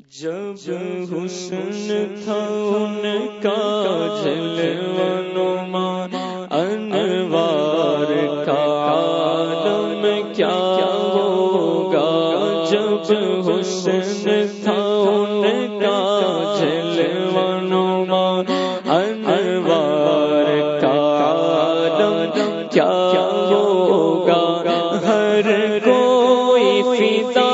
جب حسن تھا ان کا جلوہ نما انوار کا عالم کیا ہوگا؟ جب حسن تھا ان کا جلوہ نما انوار کا عالم کیا ہوگا؟ ہر کوئی فدا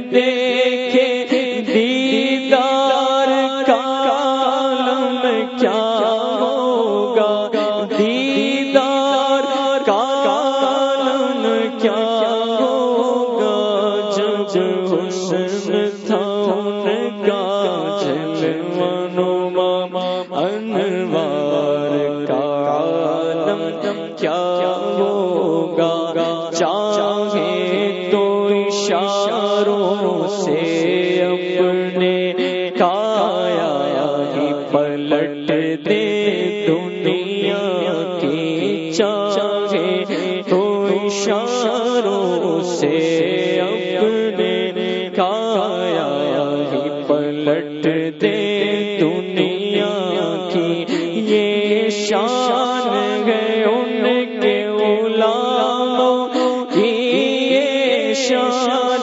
دیکھے دیدار کا عالم کیا ہوگا؟ دیدار کا عالم کیا ہوگا؟ جب حسن تھا منو ماما انوار کا عالم کیا ہوگا؟ چاہے اشاروں سے اپنے کایا ہی پلٹ دے دنیا کی چاہے تو اشاروں سے اپنے کایا ہی پلٹ دے دنیا کی یہ شان گئے